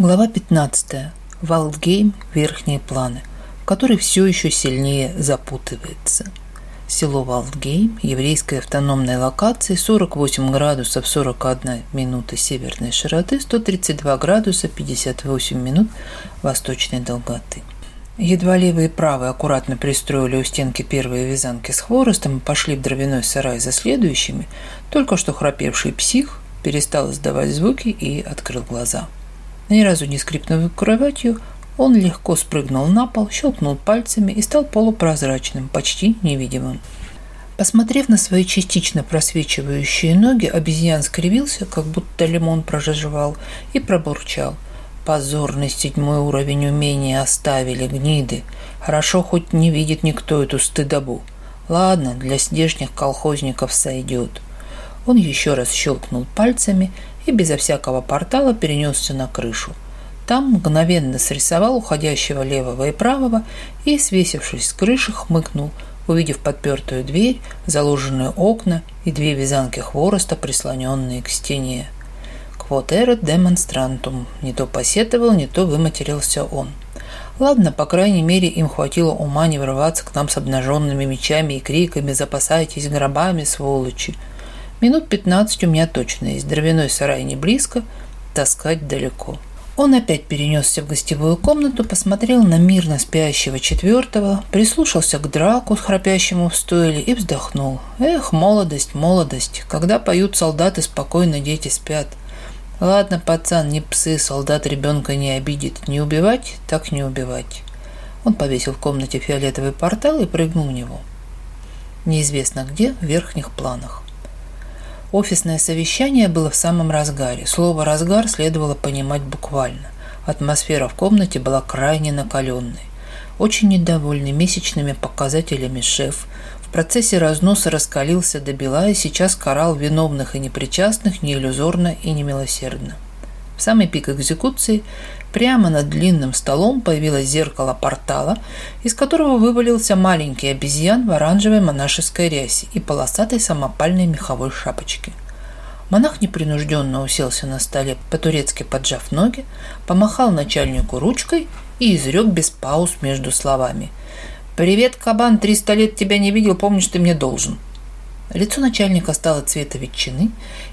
Глава 15. Валдгейм. Верхние планы, в которой все еще сильнее запутывается. Село Валдгейм, еврейской автономной локации, 48 градусов 41 минута северной широты, 132 градуса 58 минут восточной долготы. Едва левый и правый аккуратно пристроили у стенки первые вязанки с хворостом и пошли в дровяной сарай за следующими, только что храпевший псих перестал издавать звуки и открыл глаза – ни разу не скрипнув кроватью, он легко спрыгнул на пол, щелкнул пальцами и стал полупрозрачным, почти невидимым. Посмотрев на свои частично просвечивающие ноги, обезьян скривился, как будто лимон прожежевал, и пробурчал. Позорный седьмой уровень умения оставили гниды. Хорошо хоть не видит никто эту стыдобу. Ладно, для здешних колхозников сойдет. Он еще раз щелкнул пальцами – и безо всякого портала перенесся на крышу. Там мгновенно срисовал уходящего левого и правого и, свесившись с крыши, хмыкнул, увидев подпертую дверь, заложенные окна и две вязанки хвороста, прислоненные к стене. «Квотеро демонстрантум» – не то посетовал, не то выматерился он. Ладно, по крайней мере, им хватило ума не врываться к нам с обнаженными мечами и криками «Запасайтесь гробами, сволочи!» Минут 15 у меня точно есть дровяной сарай не близко, таскать далеко. Он опять перенесся в гостевую комнату, посмотрел на мирно спящего четвертого, прислушался к драку, храпящему в стойле, и вздохнул. Эх, молодость, молодость, когда поют солдаты, спокойно дети спят. Ладно, пацан, не псы, солдат ребенка не обидит. Не убивать, так не убивать. Он повесил в комнате фиолетовый портал и прыгнул в него. Неизвестно где, в верхних планах. Офисное совещание было в самом разгаре. Слово «разгар» следовало понимать буквально. Атмосфера в комнате была крайне накаленной. Очень недовольный месячными показателями шеф в процессе разноса раскалился до бела и сейчас карал виновных и непричастных неиллюзорно и немилосердно. В самый пик экзекуции Прямо над длинным столом появилось зеркало портала, из которого вывалился маленький обезьян в оранжевой монашеской рясе и полосатой самопальной меховой шапочке. Монах непринужденно уселся на столе, по-турецки поджав ноги, помахал начальнику ручкой и изрек без пауз между словами. «Привет, кабан, триста лет тебя не видел, помнишь, ты мне должен». Лицо начальника стало цвета ветчины,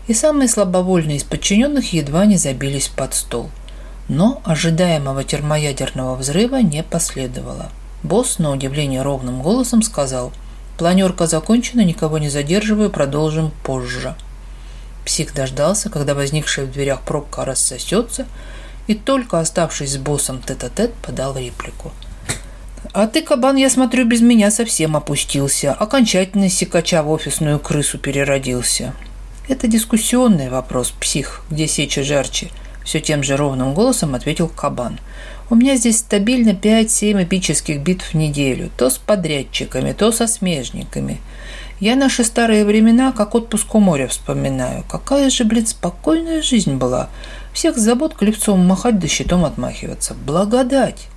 и самые слабовольные из подчиненных едва не забились под стол – но ожидаемого термоядерного взрыва не последовало. Босс на удивление ровным голосом сказал «Планерка закончена, никого не задерживаю, продолжим позже». Псих дождался, когда возникшая в дверях пробка рассосется, и только оставшись с боссом тет-а-тет, -тет, подал реплику. «А ты, кабан, я смотрю, без меня совсем опустился, окончательно сикача в офисную крысу переродился». Это дискуссионный вопрос, псих, где сечи жарче – все тем же ровным голосом ответил Кабан. У меня здесь стабильно 5-7 эпических бит в неделю, то с подрядчиками, то со смежниками. Я наши старые времена как отпуск у моря вспоминаю. Какая же, блин, спокойная жизнь была. Всех забот клепцом махать да щитом отмахиваться. Благодать!»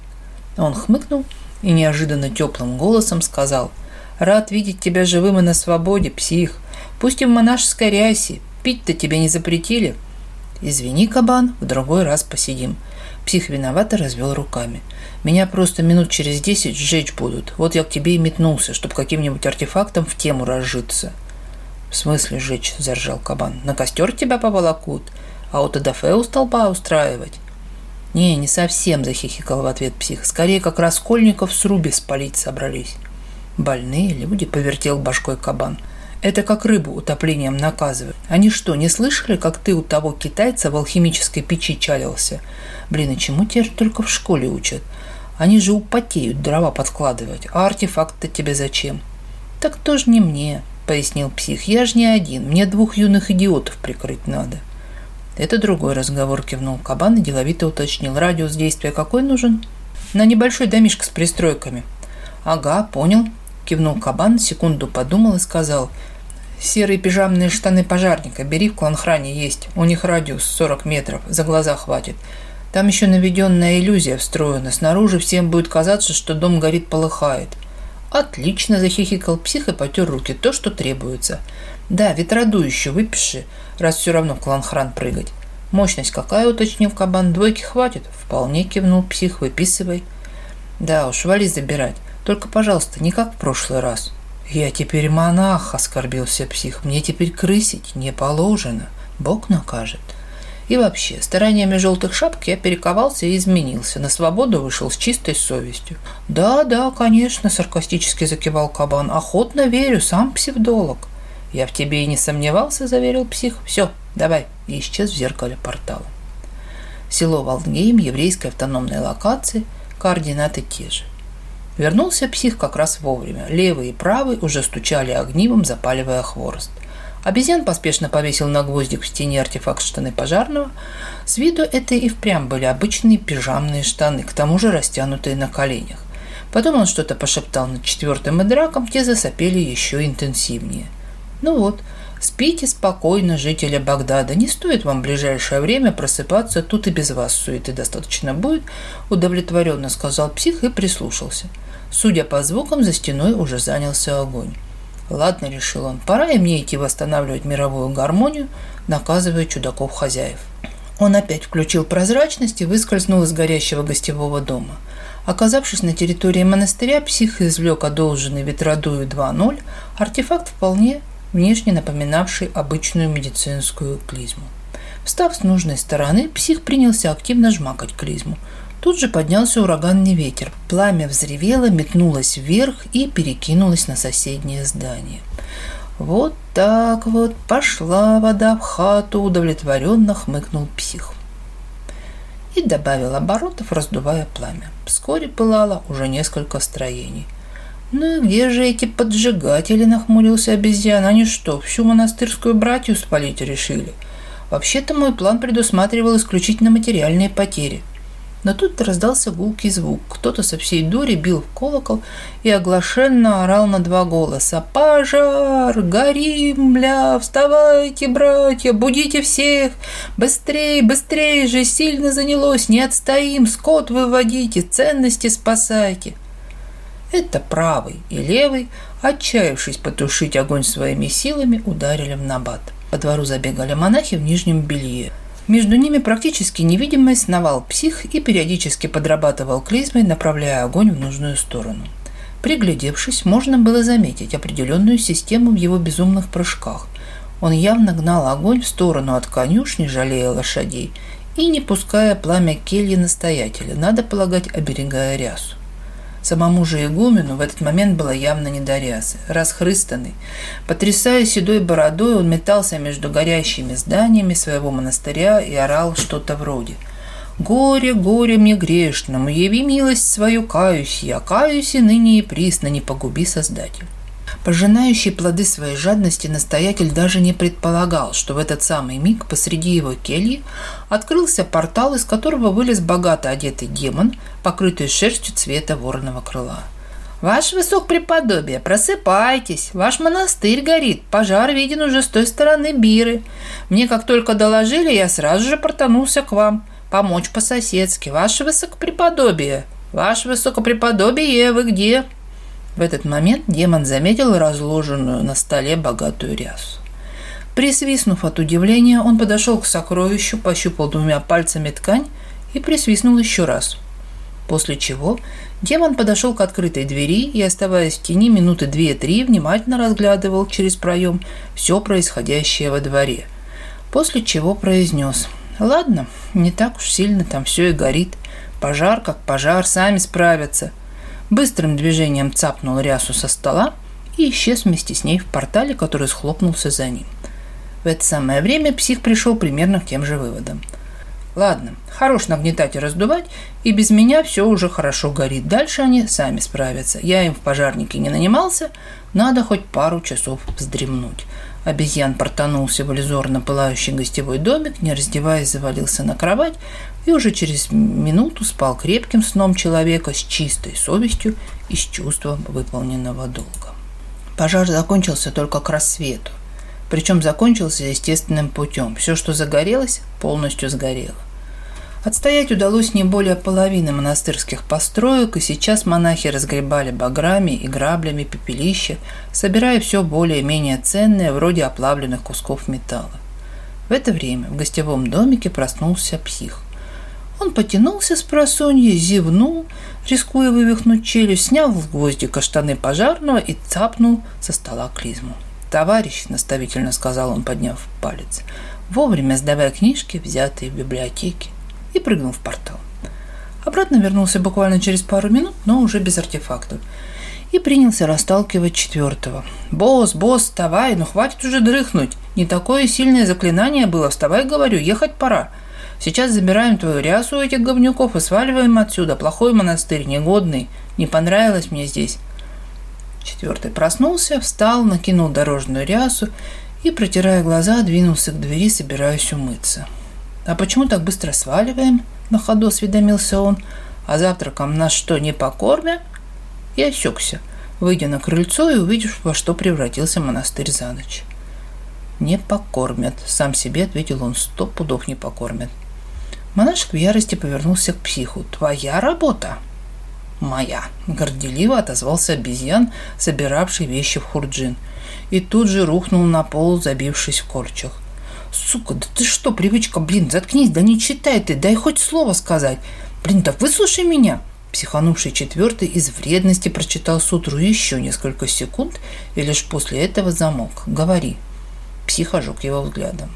Он хмыкнул и неожиданно теплым голосом сказал. «Рад видеть тебя живым и на свободе, псих. Пусть и в монашеской рясе. Пить-то тебе не запретили». «Извини, кабан, в другой раз посидим». Псих виновато развел руками. «Меня просто минут через десять сжечь будут. Вот я к тебе и метнулся, чтобы каким-нибудь артефактом в тему разжиться». «В смысле жечь?» – заржал кабан. «На костер тебя поволокут? А у и дафе у столба устраивать?» «Не, не совсем», – захихикал в ответ псих. «Скорее, как раскольников с руби спалить собрались». «Больные люди», – повертел башкой кабан – это как рыбу утоплением наказывают. Они что, не слышали, как ты у того китайца в алхимической печи чалился? Блин, а чему теперь только в школе учат? Они же употеют дрова подкладывать, а артефакт-то тебе зачем? Так тоже не мне, пояснил псих. Я же не один, мне двух юных идиотов прикрыть надо. Это другой разговор, кивнул кабан и деловито уточнил. Радиус действия какой нужен? На небольшой домишко с пристройками. Ага, понял, кивнул кабан, секунду подумал и сказал. Серые пижамные штаны пожарника. Бери в конхране, есть. У них радиус 40 метров. За глаза хватит. Там еще наведенная иллюзия встроена. Снаружи всем будет казаться, что дом горит, полыхает. Отлично, захихикал псих и потер руки. То, что требуется. Да, ветроду еще выпиши, раз все равно в кланхран прыгать. Мощность какая, уточнил кабан. Двойки хватит? Вполне кивнул псих. Выписывай. Да уж, вали забирать. Только, пожалуйста, не как в прошлый раз. Я теперь монах, оскорбился псих. Мне теперь крысить не положено. Бог накажет. И вообще, стараниями желтых шапок я перековался и изменился. На свободу вышел с чистой совестью. «Да, да, конечно», — саркастически закивал кабан. «Охотно верю, сам псевдолог». «Я в тебе и не сомневался», — заверил псих. «Все, давай». И исчез в зеркале портала. Село Валдгейм, еврейской автономной локации, координаты те же. Вернулся псих как раз вовремя. Левый и правый уже стучали огнивом, запаливая хворост. Обезьян поспешно повесил на гвоздик в стене артефакт штаны пожарного. С виду это и впрямь были обычные пижамные штаны, к тому же растянутые на коленях. Потом он что-то пошептал над четвертым и драком, те засопели еще интенсивнее. Ну вот, спите спокойно, жители Багдада, не стоит вам в ближайшее время просыпаться, тут и без вас суеты достаточно будет, удовлетворенно сказал псих и прислушался. Судя по звукам, за стеной уже занялся огонь. «Ладно», — решил он, — «пора и мне идти восстанавливать мировую гармонию, наказывая чудаков хозяев». Он опять включил прозрачность и выскользнул из горящего гостевого дома. Оказавшись на территории монастыря, псих извлек одолженный ветродую 2.0, артефакт вполне внешне напоминавший обычную медицинскую клизму. Встав с нужной стороны, псих принялся активно жмакать клизму, Тут же поднялся ураганный ветер. Пламя взревело, метнулось вверх и перекинулось на соседнее здание. «Вот так вот пошла вода в хату», – удовлетворенно хмыкнул псих. И добавил оборотов, раздувая пламя. Вскоре пылало уже несколько строений. «Ну и где же эти поджигатели?» – нахмурился обезьян. «Они что, всю монастырскую братью спалить решили?» «Вообще-то мой план предусматривал исключительно материальные потери». Но тут раздался гулкий звук. Кто-то со всей дури бил в колокол и оглашенно орал на два голоса. «Пожар! Горим, бля! Вставайте, братья! Будите всех! Быстрей, быстрей же! Сильно занялось! Не отстоим! Скот выводите! Ценности спасайте!» Это правый и левый, отчаявшись потушить огонь своими силами, ударили в набат. По двору забегали монахи в нижнем белье – между ними практически невидимо сновал псих и периодически подрабатывал клизмой, направляя огонь в нужную сторону. Приглядевшись, можно было заметить определенную систему в его безумных прыжках. Он явно гнал огонь в сторону от конюшни, жалея лошадей, и не пуская пламя кельи настоятеля, надо полагать, оберегая рясу. Самому же игумену в этот момент было явно не до рясы. Расхрыстанный, потрясая седой бородой, он метался между горящими зданиями своего монастыря и орал что-то вроде «Горе, горе мне грешному, яви милость свою каюсь я, каюсь и ныне и присно, не погуби Создатель». Пожинающий плоды своей жадности настоятель даже не предполагал, что в этот самый миг посреди его кельи открылся портал, из которого вылез богато одетый демон, покрытый шерстью цвета вороного крыла. «Ваше высокопреподобие, просыпайтесь! Ваш монастырь горит, пожар виден уже с той стороны Биры. Мне как только доложили, я сразу же портанулся к вам. Помочь по-соседски, ваше высокопреподобие! Ваше высокопреподобие, вы где?» В этот момент демон заметил разложенную на столе богатую рясу. Присвистнув от удивления, он подошел к сокровищу, пощупал двумя пальцами ткань и присвистнул еще раз. После чего демон подошел к открытой двери и, оставаясь в тени минуты две-три, внимательно разглядывал через проем все происходящее во дворе. После чего произнес «Ладно, не так уж сильно там все и горит. Пожар как пожар, сами справятся. Быстрым движением цапнул рясу со стола и исчез вместе с ней в портале, который схлопнулся за ним. В это самое время псих пришел примерно к тем же выводам. Ладно, хорош нагнетать и раздувать, и без меня все уже хорошо горит. Дальше они сами справятся. Я им в пожарнике не нанимался, надо хоть пару часов вздремнуть. Обезьян протонулся в иллюзорно пылающий гостевой домик, не раздеваясь, завалился на кровать и уже через минуту спал крепким сном человека с чистой совестью и с чувством выполненного долга. Пожар закончился только к рассвету. Причем закончился естественным путем. Все, что загорелось, полностью сгорело. Отстоять удалось не более половины монастырских построек, и сейчас монахи разгребали баграми и граблями пепелище, собирая все более-менее ценное, вроде оплавленных кусков металла. В это время в гостевом домике проснулся псих. Он потянулся с просонья, зевнул, рискуя вывихнуть челюсть, снял в гвоздика штаны пожарного и цапнул со стола клизму. «Товарищ», — наставительно сказал он, подняв палец, — «вовремя сдавая книжки, взятые в библиотеке и прыгнул в портал. Обратно вернулся буквально через пару минут, но уже без артефактов. И принялся расталкивать четвертого. «Босс, босс, вставай, ну хватит уже дрыхнуть! Не такое сильное заклинание было, вставай, говорю, ехать пора!» Сейчас забираем твою рясу у этих говнюков и сваливаем отсюда. Плохой монастырь, негодный. Не понравилось мне здесь. Четвертый проснулся, встал, накинул дорожную рясу и, протирая глаза, двинулся к двери, собираясь умыться. А почему так быстро сваливаем? На ходу осведомился он. А завтраком нас что, не покормят? Я осекся, выйдя на крыльцо и увидев, во что превратился монастырь за ночь. «Не покормят», — сам себе ответил он, — «сто пудов не покормят». Монашек в ярости повернулся к психу. «Твоя работа?» «Моя», — горделиво отозвался обезьян, собиравший вещи в хурджин, и тут же рухнул на пол, забившись в корчах — Сука, да ты что, привычка, блин, заткнись, да не читай ты, дай хоть слово сказать. Блин, так выслушай меня. Психанувший четвертый из вредности прочитал сутру еще несколько секунд и лишь после этого замок. Говори. Псих ожег его взглядом.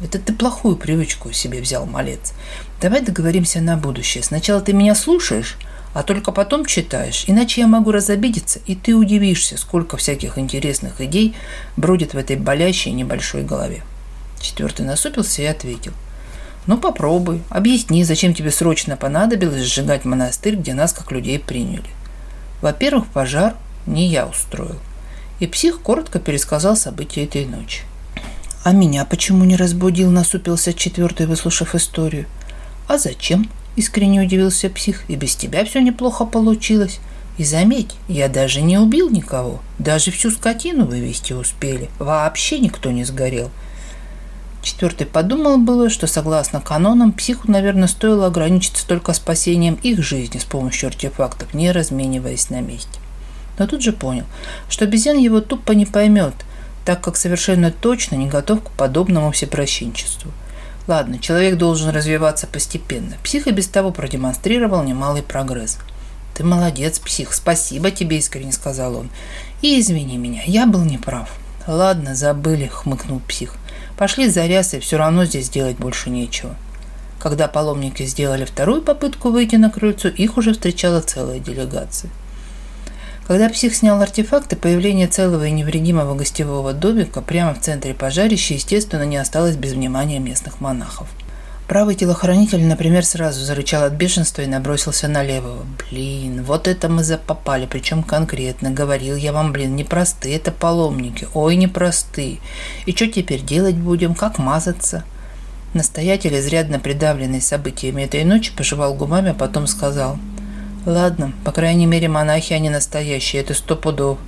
Это ты плохую привычку себе взял, малец. Давай договоримся на будущее. Сначала ты меня слушаешь, а только потом читаешь, иначе я могу разобидеться, и ты удивишься, сколько всяких интересных идей бродит в этой болящей небольшой голове. Четвертый насупился и ответил. «Ну попробуй, объясни, зачем тебе срочно понадобилось сжигать монастырь, где нас как людей приняли. Во-первых, пожар не я устроил». И псих коротко пересказал события этой ночи. «А меня почему не разбудил?» – насупился четвертый, выслушав историю. «А зачем?» – искренне удивился псих. «И без тебя все неплохо получилось. И заметь, я даже не убил никого. Даже всю скотину вывести успели. Вообще никто не сгорел. Четвертый подумал было, что согласно канонам, психу, наверное, стоило ограничиться только спасением их жизни с помощью артефактов, не размениваясь на месте. Но тут же понял, что обезьян его тупо не поймет, так как совершенно точно не готов к подобному всепрощенчеству. Ладно, человек должен развиваться постепенно. Псих и без того продемонстрировал немалый прогресс. «Ты молодец, псих, спасибо тебе», — искренне сказал он. «И извини меня, я был неправ». «Ладно, забыли», — хмыкнул псих пошли за рясой, все равно здесь делать больше нечего. Когда паломники сделали вторую попытку выйти на крыльцо, их уже встречала целая делегация. Когда псих снял артефакты, появление целого и невредимого гостевого домика прямо в центре пожарища, естественно, не осталось без внимания местных монахов – Правый телохранитель, например, сразу зарычал от бешенства и набросился на левого. «Блин, вот это мы запопали, причем конкретно. Говорил я вам, блин, непростые это паломники. Ой, непростые. И что теперь делать будем? Как мазаться?» Настоятель, изрядно придавленный событиями этой ночи, пожевал губами, а потом сказал. «Ладно, по крайней мере, монахи они настоящие, это сто пудов.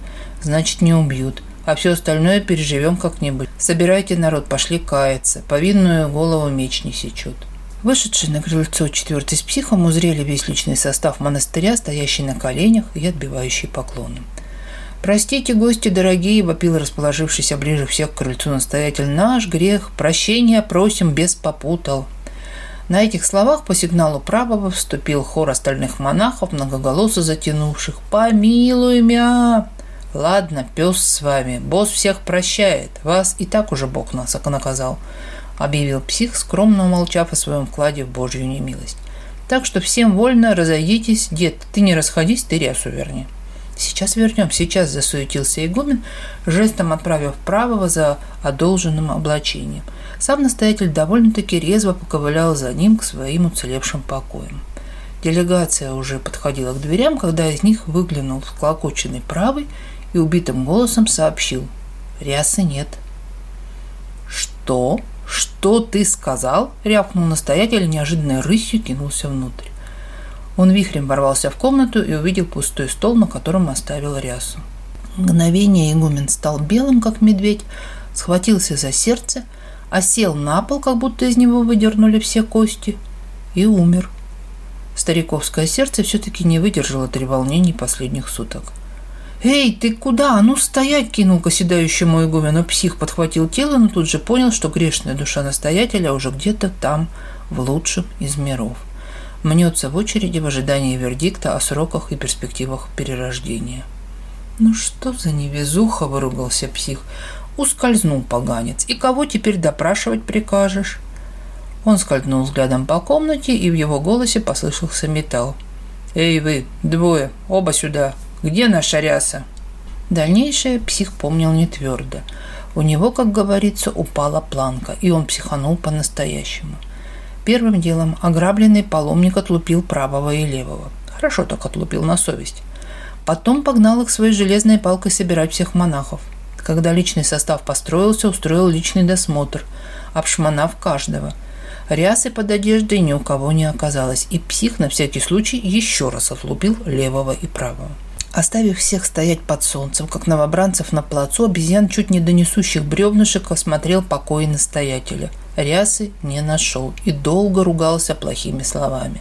Значит, не убьют а все остальное переживем как-нибудь. Собирайте народ, пошли каяться. Повинную голову меч не сечет». Вышедшие на крыльцо четвертый с психом узрели весь личный состав монастыря, стоящий на коленях и отбивающий поклоны. «Простите, гости дорогие!» – вопил расположившийся ближе всех к крыльцу настоятель. «Наш грех! Прощения просим без попутал!» На этих словах по сигналу правого вступил хор остальных монахов, многоголосо затянувших «Помилуй мя!» «Ладно, пес с вами, босс всех прощает, вас и так уже Бог нас наказал», объявил псих, скромно умолчав о своем вкладе в божью немилость. «Так что всем вольно, разойдитесь, дед, ты не расходись, ты рясу верни». «Сейчас вернем, сейчас», – засуетился игумен, жестом отправив правого за одолженным облачением. Сам настоятель довольно-таки резво поковылял за ним к своим уцелевшим покоям. Делегация уже подходила к дверям, когда из них выглянул склокоченный правый и убитым голосом сообщил. Рясы нет. «Что? Что ты сказал?» – рявкнул настоятель, неожиданной рысью кинулся внутрь. Он вихрем ворвался в комнату и увидел пустой стол, на котором оставил рясу. Мгновение игумен стал белым, как медведь, схватился за сердце, осел на пол, как будто из него выдернули все кости, и умер. Стариковское сердце все-таки не выдержало треволнений последних суток. «Эй, ты куда? Ну, стоять!» – кинул к оседающему игумен, но псих подхватил тело, но тут же понял, что грешная душа настоятеля уже где-то там, в лучшем из миров. Мнется в очереди в ожидании вердикта о сроках и перспективах перерождения. «Ну что за невезуха!» – выругался псих. «Ускользнул поганец. И кого теперь допрашивать прикажешь?» Он скользнул взглядом по комнате, и в его голосе послышался металл. «Эй вы, двое, оба сюда!» Где наша ряса?» Дальнейшее псих помнил не твердо. У него, как говорится, упала планка, и он психанул по-настоящему. Первым делом ограбленный паломник отлупил правого и левого. Хорошо так отлупил на совесть. Потом погнал их своей железной палкой собирать всех монахов. Когда личный состав построился, устроил личный досмотр, обшманав каждого. Рясы под одеждой ни у кого не оказалось, и псих на всякий случай еще раз отлупил левого и правого. Оставив всех стоять под солнцем, как новобранцев на плацу, обезьян, чуть не донесущих бревнышек, осмотрел покои настоятеля. Рясы не нашел и долго ругался плохими словами.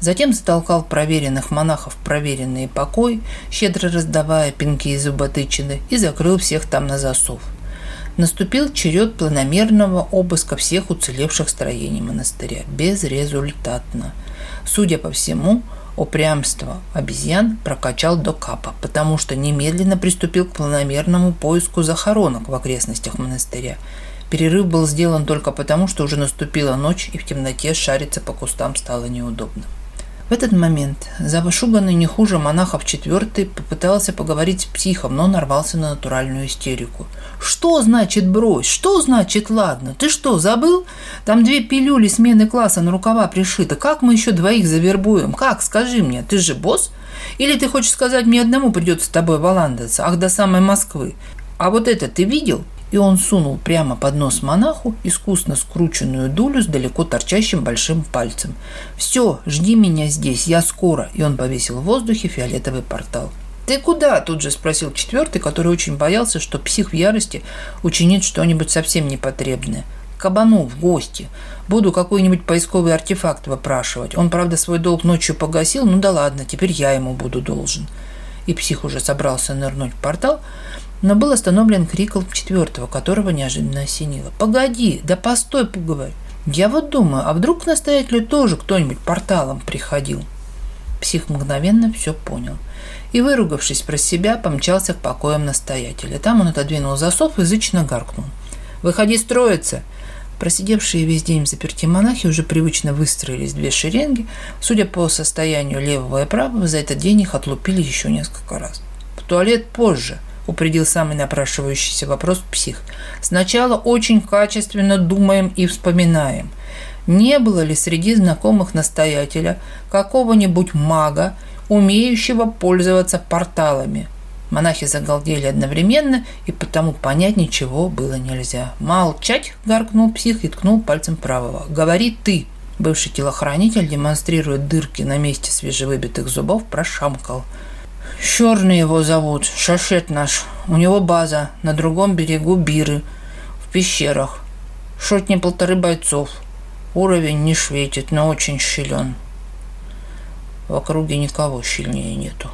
Затем затолкал проверенных монахов в проверенные покой, щедро раздавая пинки и зуботычины, и закрыл всех там на засов. Наступил черед планомерного обыска всех уцелевших строений монастыря. Безрезультатно. Судя по всему, упрямство. Обезьян прокачал до капа, потому что немедленно приступил к планомерному поиску захоронок в окрестностях монастыря. Перерыв был сделан только потому, что уже наступила ночь, и в темноте шариться по кустам стало неудобно. В этот момент завышуганный не хуже монахов четвертый попытался поговорить с психом, но нарвался на натуральную истерику. «Что значит брось? Что значит ладно? Ты что, забыл? Там две пилюли смены класса на рукава пришиты. Как мы еще двоих завербуем? Как? Скажи мне, ты же босс? Или ты хочешь сказать, мне одному придется с тобой валандаться? Ах, до самой Москвы. А вот это ты видел? и он сунул прямо под нос монаху искусно скрученную дулю с далеко торчащим большим пальцем. «Все, жди меня здесь, я скоро!» И он повесил в воздухе фиолетовый портал. «Ты куда?» – тут же спросил четвертый, который очень боялся, что псих в ярости учинит что-нибудь совсем непотребное. «Кабану в гости. Буду какой-нибудь поисковый артефакт выпрашивать. Он, правда, свой долг ночью погасил, ну да ладно, теперь я ему буду должен». И псих уже собрался нырнуть в портал, но был остановлен криком четвертого, которого неожиданно осенило. «Погоди! Да постой, пуговарь! Я вот думаю, а вдруг к настоятелю тоже кто-нибудь порталом приходил?» Псих мгновенно все понял и, выругавшись про себя, помчался к покоям настоятеля. Там он отодвинул засов и зычно гаркнул. «Выходи строиться!» Просидевшие весь день в заперти монахи уже привычно выстроились две шеренги. Судя по состоянию левого и правого, за этот день их отлупили еще несколько раз. «В туалет позже!» упредил самый напрашивающийся вопрос псих. Сначала очень качественно думаем и вспоминаем. Не было ли среди знакомых настоятеля какого-нибудь мага, умеющего пользоваться порталами? Монахи загалдели одновременно, и потому понять ничего было нельзя. «Молчать!» – гаркнул псих и ткнул пальцем правого. «Говори ты!» Бывший телохранитель, демонстрируя дырки на месте свежевыбитых зубов, прошамкал – Черный его зовут, шашет наш. У него база на другом берегу Биры, в пещерах. Шотни полторы бойцов. Уровень не шветит, но очень щелен. В округе никого щельнее нету.